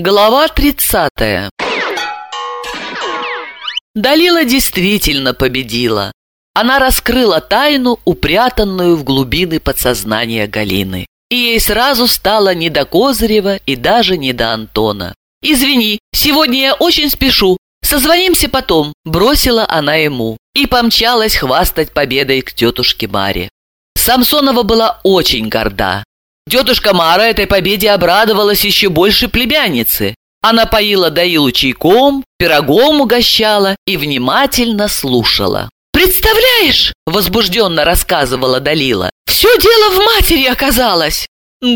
Глава 30 Далила действительно победила. Она раскрыла тайну, упрятанную в глубины подсознания Галины. И ей сразу стало не до Козырева и даже не до Антона. «Извини, сегодня я очень спешу. Созвонимся потом», – бросила она ему и помчалась хвастать победой к тетушке Маре. Самсонова была очень горда. Тетушка Мара этой победе обрадовалась еще больше племянницы. Она поила Даилу чайком, пирогом угощала и внимательно слушала. «Представляешь?» – возбужденно рассказывала Далила. «Все дело в матери оказалось!»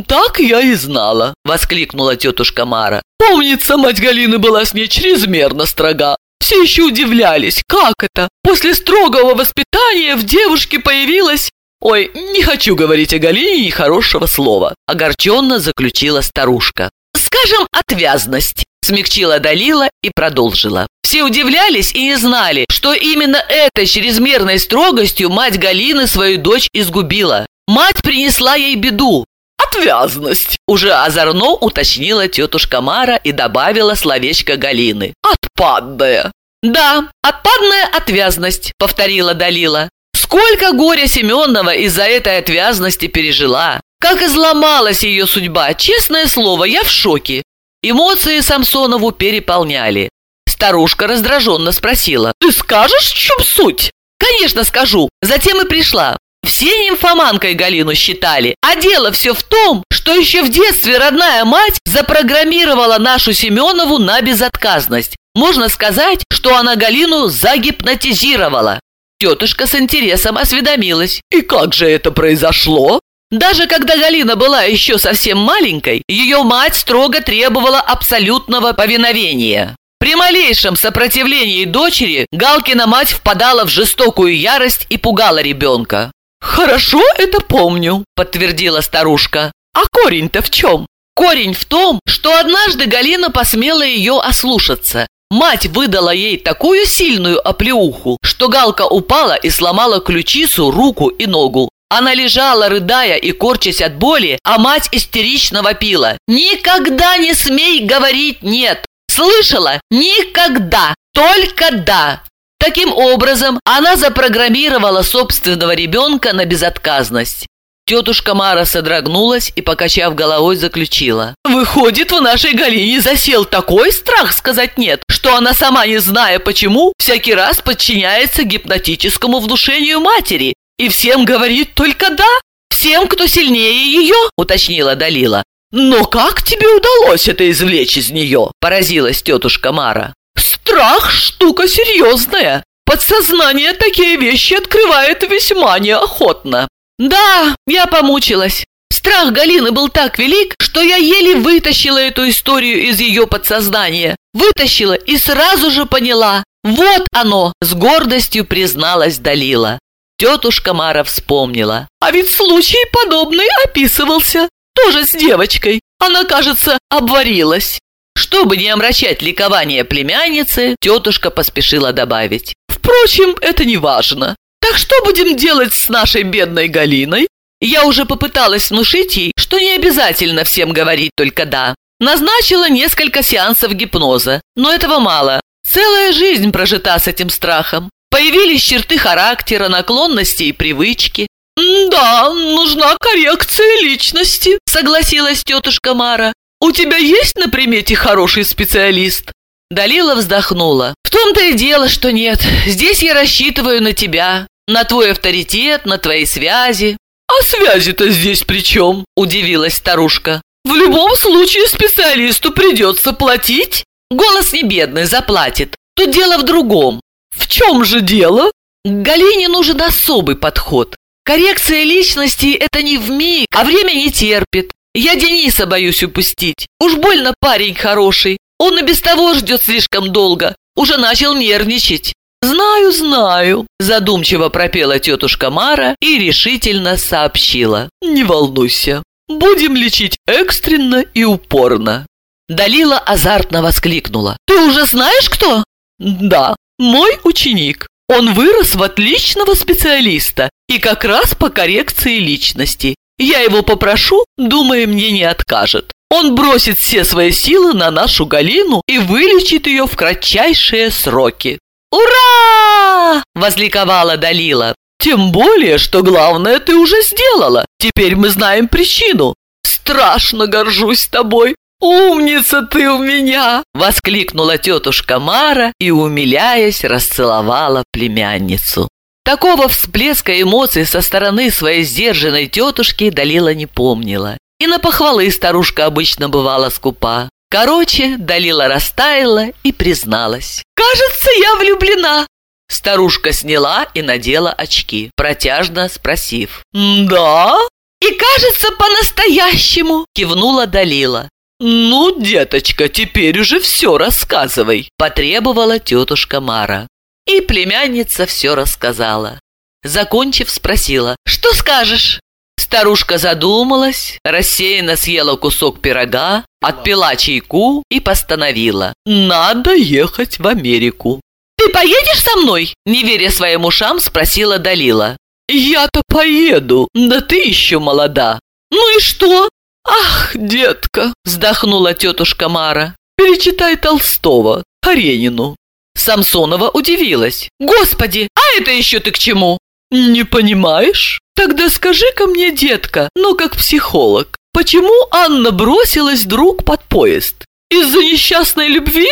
«Так я и знала!» – воскликнула тетушка Мара. «Помнится, мать Галины была с ней чрезмерно строга. Все еще удивлялись, как это? После строгого воспитания в девушке появилась «Ой, не хочу говорить о Галине и хорошего слова», – огорченно заключила старушка. «Скажем, отвязность», – смягчила Далила и продолжила. Все удивлялись и не знали, что именно этой чрезмерной строгостью мать Галины свою дочь изгубила. Мать принесла ей беду. «Отвязность!» – уже озорно уточнила тетушка Мара и добавила словечко Галины. «Отпадная!» «Да, отпадная отвязность», – повторила Далила. Сколько горя Семенова из-за этой отвязности пережила. Как изломалась ее судьба, честное слово, я в шоке. Эмоции Самсонову переполняли. Старушка раздраженно спросила. «Ты скажешь, в чем суть?» «Конечно скажу. Затем и пришла. Все нимфоманкой Галину считали, а дело все в том, что еще в детстве родная мать запрограммировала нашу Семенову на безотказность. Можно сказать, что она Галину загипнотизировала. Тетушка с интересом осведомилась. «И как же это произошло?» Даже когда Галина была еще совсем маленькой, ее мать строго требовала абсолютного повиновения. При малейшем сопротивлении дочери Галкина мать впадала в жестокую ярость и пугала ребенка. «Хорошо это помню», – подтвердила старушка. «А корень-то в чем?» Корень в том, что однажды Галина посмела ее ослушаться Мать выдала ей такую сильную оплеуху, что Галка упала и сломала ключицу, руку и ногу. Она лежала, рыдая и корчась от боли, а мать истерично вопила. «Никогда не смей говорить «нет». Слышала? Никогда! Только «да». Таким образом, она запрограммировала собственного ребенка на безотказность. Тетушка Мара содрогнулась и, покачав головой, заключила. «Выходит, в нашей Галине засел такой страх сказать «нет», что она сама, не зная почему, всякий раз подчиняется гипнотическому внушению матери и всем говорит только «да». «Всем, кто сильнее ее», — уточнила Далила. «Но как тебе удалось это извлечь из нее?» – поразилась тетушка Мара. «Страх – штука серьезная. Подсознание такие вещи открывает весьма неохотно. Да, я помучилась. Страх Галины был так велик, что я еле вытащила эту историю из ее подсознания. Вытащила и сразу же поняла. Вот оно, с гордостью призналась Далила. Тетушка Мара вспомнила. А ведь случай подобный описывался. Тоже с девочкой. Она, кажется, обварилась. Чтобы не омрачать ликование племянницы, тетушка поспешила добавить. Впрочем, это не важно. Так что будем делать с нашей бедной Галиной? Я уже попыталась внушить ей, что не обязательно всем говорить только «да». Назначила несколько сеансов гипноза, но этого мало. Целая жизнь прожита с этим страхом. Появились черты характера, наклонности и привычки. «Да, нужна коррекция личности», — согласилась тетушка Мара. «У тебя есть на примете хороший специалист?» Далила вздохнула. «В том-то и дело, что нет. Здесь я рассчитываю на тебя. На твой авторитет, на твои связи. А связи-то здесь при чем? Удивилась старушка. В любом случае специалисту придется платить. Голос не бедный, заплатит. Тут дело в другом. В чем же дело? К Галине нужен особый подход. Коррекция личности – это не в миг, а время не терпит. Я Дениса боюсь упустить. Уж больно парень хороший. Он и без того ждет слишком долго. Уже начал нервничать. «Знаю, знаю», – задумчиво пропела тетушка Мара и решительно сообщила. «Не волнуйся, будем лечить экстренно и упорно». Далила азартно воскликнула. «Ты уже знаешь, кто?» «Да, мой ученик. Он вырос в отличного специалиста и как раз по коррекции личности. Я его попрошу, думаю, мне не откажет. Он бросит все свои силы на нашу Галину и вылечит ее в кратчайшие сроки. «Ура!» – возликовала Далила. «Тем более, что главное ты уже сделала. Теперь мы знаем причину. Страшно горжусь тобой. «Умница ты у меня!» – воскликнула тетушка Мара и, умиляясь, расцеловала племянницу. Такого всплеска эмоций со стороны своей сдержанной тетушки Далила не помнила. И на похвалы старушка обычно бывала скупа. Короче, Далила растаяла и призналась. «Кажется, я влюблена!» Старушка сняла и надела очки, протяжно спросив. «Да?» «И кажется, по-настоящему!» – кивнула Далила. «Ну, деточка, теперь уже все рассказывай», – потребовала тетушка Мара. И племянница все рассказала. Закончив, спросила, «Что скажешь?» Старушка задумалась, рассеянно съела кусок пирога, отпила чайку и постановила, «Надо ехать в Америку». «Ты поедешь со мной?» – не веря своим ушам, спросила Далила. «Я-то поеду, да ты еще молода». «Ну и что? «Ах, детка!» – вздохнула тетушка Мара. «Перечитай Толстого, Каренину». Самсонова удивилась. «Господи, а это еще ты к чему?» «Не понимаешь? Тогда скажи-ка мне, детка, ну как психолог, почему Анна бросилась друг под поезд? Из-за несчастной любви?»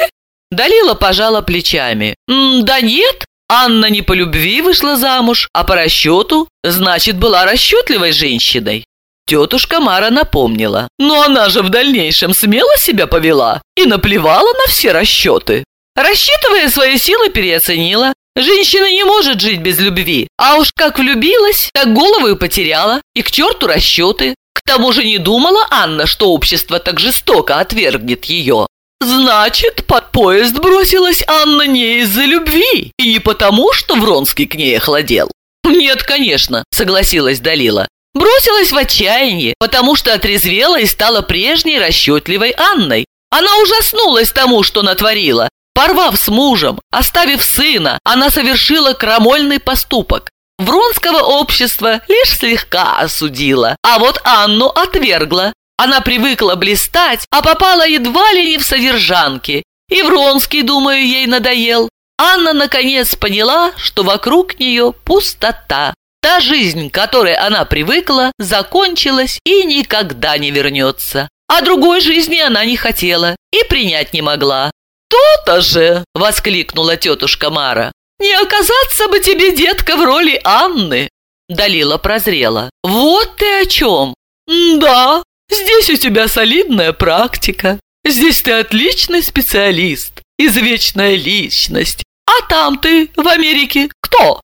Далила пожала плечами. «Да нет, Анна не по любви вышла замуж, а по расчету, значит, была расчетливой женщиной. Тетушка Мара напомнила. Но она же в дальнейшем смело себя повела и наплевала на все расчеты. Рассчитывая свои силы, переоценила. Женщина не может жить без любви. А уж как влюбилась, так голову и потеряла. И к черту расчеты. К тому же не думала Анна, что общество так жестоко отвергнет ее. Значит, под поезд бросилась Анна не из-за любви и не потому, что Вронский к ней охладел. «Нет, конечно», — согласилась Далила. Бросилась в отчаяние, потому что отрезвела и стала прежней расчетливой Анной. Она ужаснулась тому, что натворила. Порвав с мужем, оставив сына, она совершила крамольный поступок. Вронского общества лишь слегка осудила, а вот Анну отвергла. Она привыкла блистать, а попала едва ли не в содержанки. И Вронский, думаю, ей надоел. Анна наконец поняла, что вокруг нее пустота. Та жизнь, к которой она привыкла, закончилась и никогда не вернется. А другой жизни она не хотела и принять не могла. «То-то же!» – воскликнула тетушка Мара. «Не оказаться бы тебе, детка, в роли Анны!» Далила прозрела. «Вот ты о чем!» «Да, здесь у тебя солидная практика. Здесь ты отличный специалист, извечная личность. А там ты, в Америке, кто?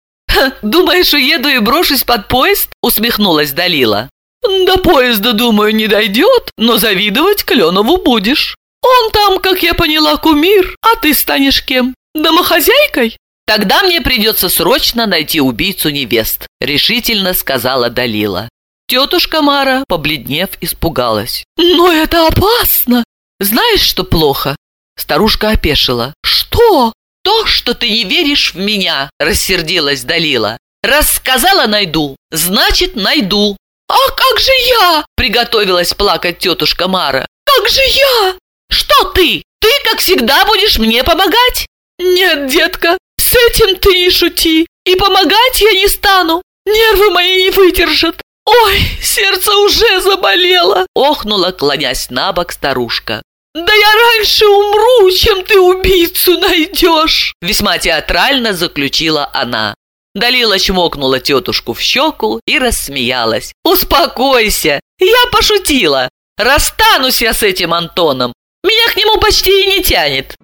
«Думаешь, уеду и брошусь под поезд?» – усмехнулась Далила. «До поезда, думаю, не дойдет, но завидовать Кленову будешь. Он там, как я поняла, кумир, а ты станешь кем? Домохозяйкой?» «Тогда мне придется срочно найти убийцу невест», – решительно сказала Далила. Тетушка Мара, побледнев, испугалась. «Но это опасно! Знаешь, что плохо?» Старушка опешила. «Что?» «То, что ты не веришь в меня», – рассердилась Далила. «Рассказала найду, значит найду». «А как же я?» – приготовилась плакать тетушка Мара. «Как же я?» «Что ты? Ты, как всегда, будешь мне помогать?» «Нет, детка, с этим ты не шути, и помогать я не стану. Нервы мои не выдержат. Ой, сердце уже заболело!» – охнула, клонясь на бок старушка. «Да я раньше умру, чем ты убийцу найдешь!» Весьма театрально заключила она. Далила чмокнула тетушку в щеку и рассмеялась. «Успокойся! Я пошутила! Расстанусь я с этим Антоном! Меня к нему почти и не тянет!»